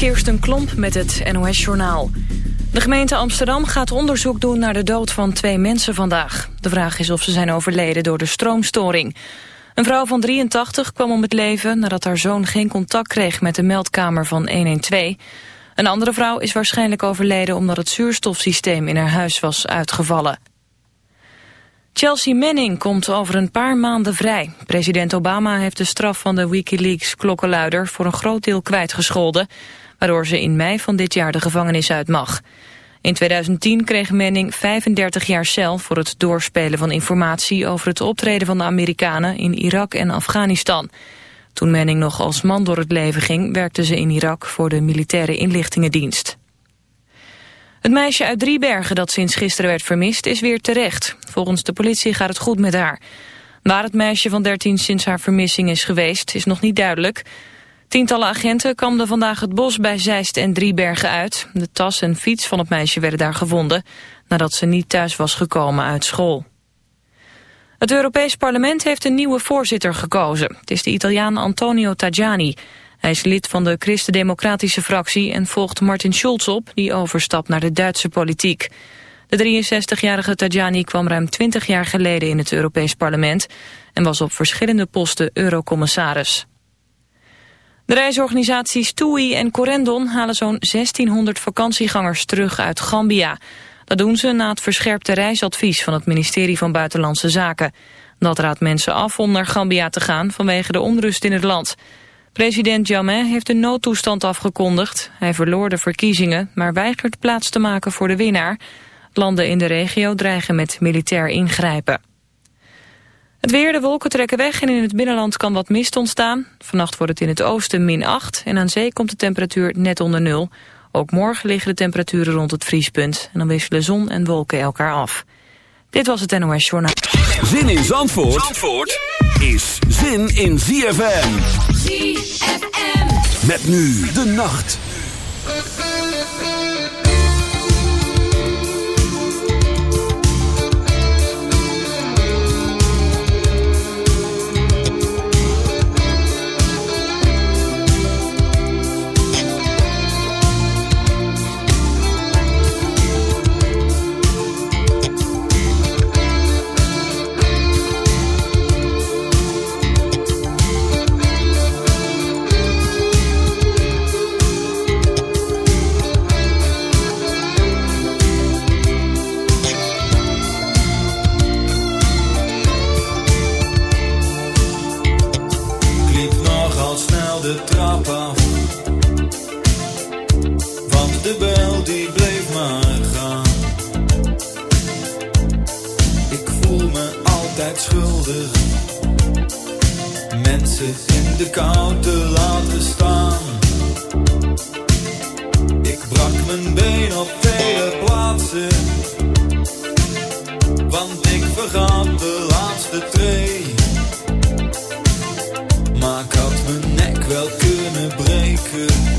Kirsten Klomp met het NOS-journaal. De gemeente Amsterdam gaat onderzoek doen naar de dood van twee mensen vandaag. De vraag is of ze zijn overleden door de stroomstoring. Een vrouw van 83 kwam om het leven nadat haar zoon geen contact kreeg met de meldkamer van 112. Een andere vrouw is waarschijnlijk overleden omdat het zuurstofsysteem in haar huis was uitgevallen. Chelsea Manning komt over een paar maanden vrij. President Obama heeft de straf van de Wikileaks-klokkenluider voor een groot deel kwijtgescholden, waardoor ze in mei van dit jaar de gevangenis uit mag. In 2010 kreeg Manning 35 jaar cel voor het doorspelen van informatie over het optreden van de Amerikanen in Irak en Afghanistan. Toen Manning nog als man door het leven ging, werkte ze in Irak voor de militaire inlichtingendienst. Het meisje uit Driebergen dat sinds gisteren werd vermist is weer terecht. Volgens de politie gaat het goed met haar. Waar het meisje van 13 sinds haar vermissing is geweest is nog niet duidelijk. Tientallen agenten kamden vandaag het bos bij Zeist en Driebergen uit. De tas en fiets van het meisje werden daar gevonden... nadat ze niet thuis was gekomen uit school. Het Europees Parlement heeft een nieuwe voorzitter gekozen. Het is de Italiaan Antonio Tajani... Hij is lid van de Christen-Democratische fractie en volgt Martin Schulz op, die overstapt naar de Duitse politiek. De 63-jarige Tajani kwam ruim 20 jaar geleden in het Europees Parlement en was op verschillende posten eurocommissaris. De reisorganisaties TUI en Corendon halen zo'n 1600 vakantiegangers terug uit Gambia. Dat doen ze na het verscherpte reisadvies van het ministerie van Buitenlandse Zaken. Dat raadt mensen af om naar Gambia te gaan vanwege de onrust in het land. President Jammeh heeft een noodtoestand afgekondigd. Hij verloor de verkiezingen, maar weigert plaats te maken voor de winnaar. Landen in de regio dreigen met militair ingrijpen. Het weer, de wolken trekken weg en in het binnenland kan wat mist ontstaan. Vannacht wordt het in het oosten min 8 en aan zee komt de temperatuur net onder nul. Ook morgen liggen de temperaturen rond het vriespunt en dan wisselen zon en wolken elkaar af. Dit was het NOS Journaal. Zin in Zandvoort, Zandvoort is zin in ZFM. ZFM. Met nu de nacht. de bel die bleef maar gaan. Ik voel me altijd schuldig. Mensen in de kou te laten staan. Ik brak mijn been op vele plaatsen. Want ik vergat de laatste tree. Maar ik had mijn nek wel kunnen breken.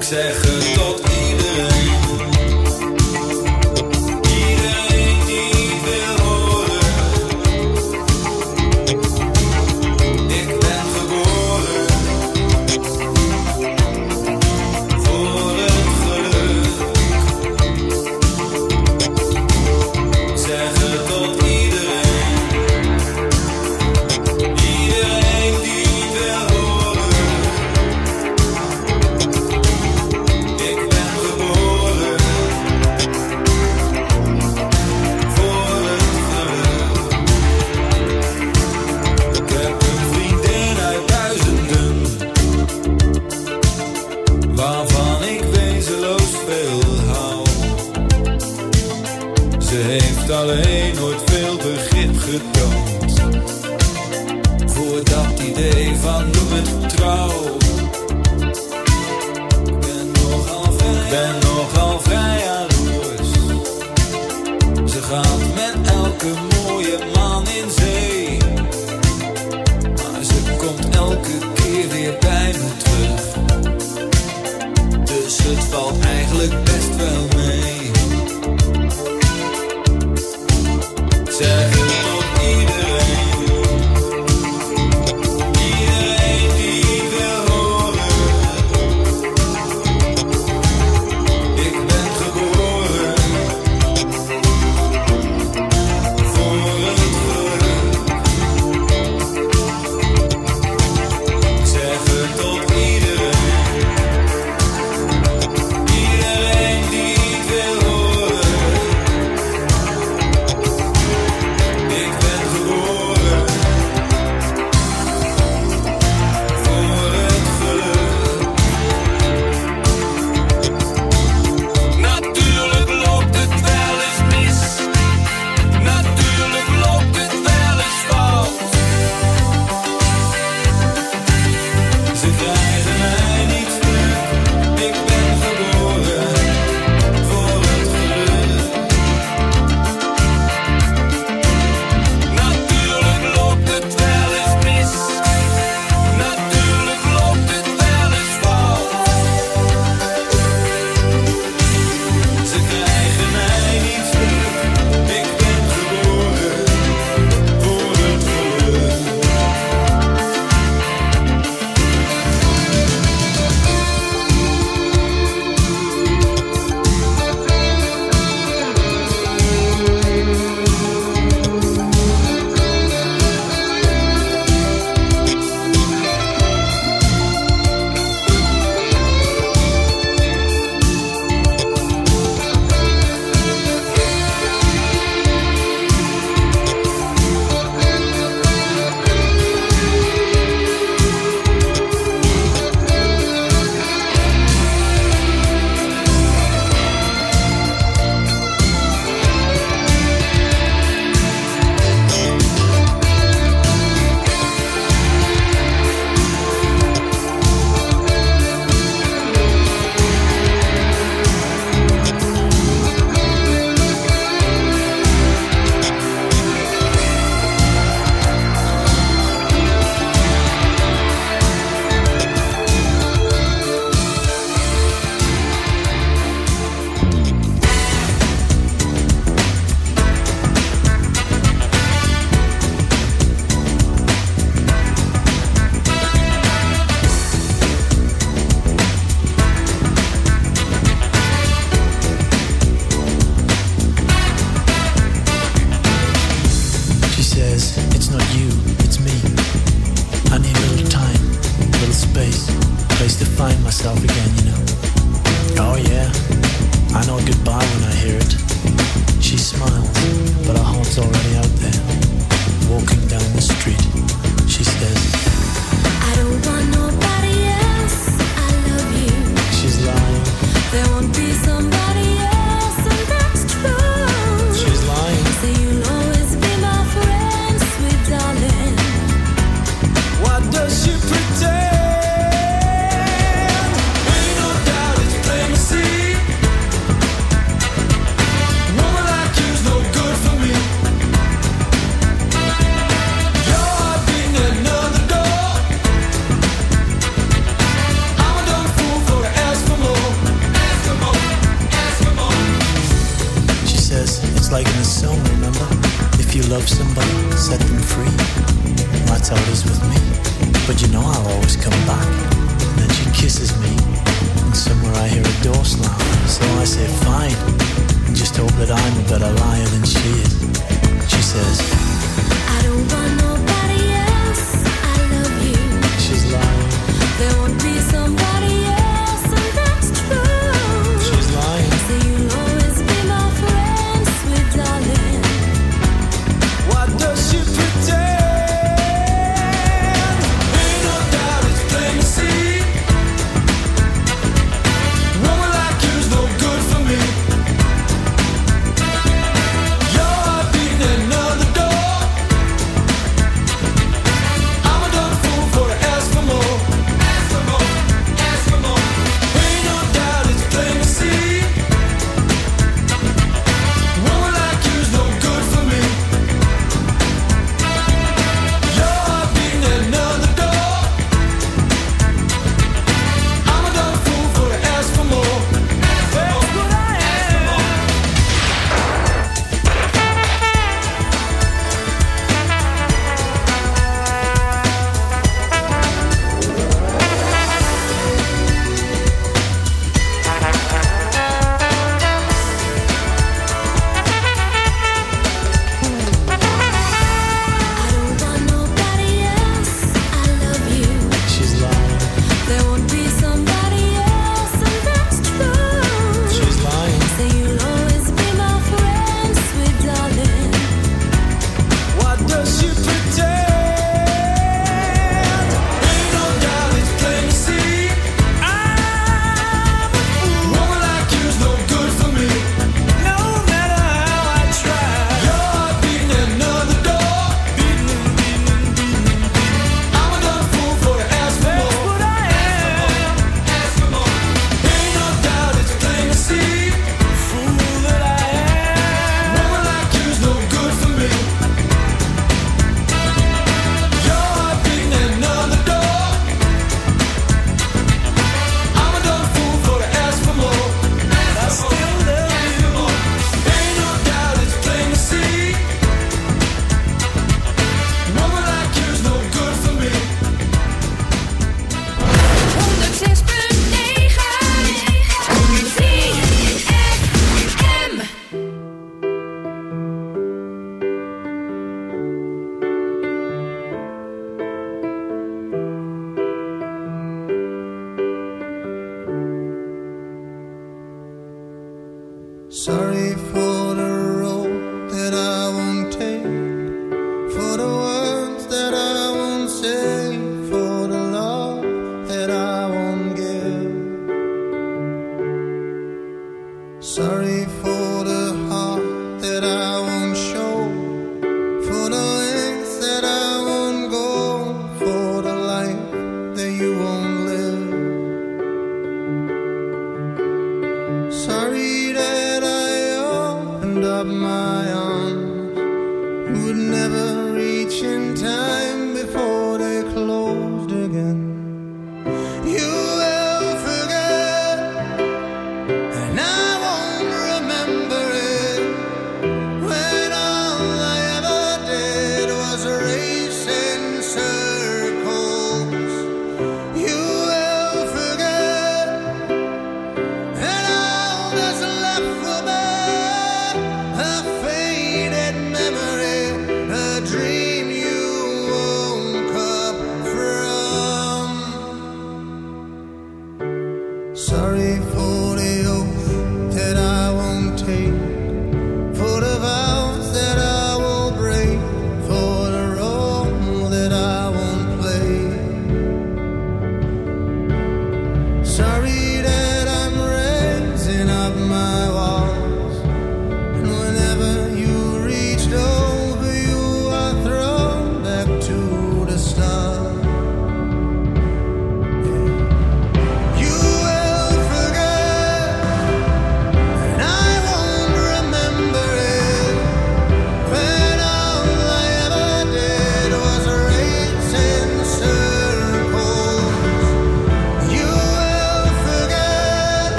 Zeg het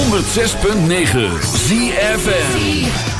106.9 ZFN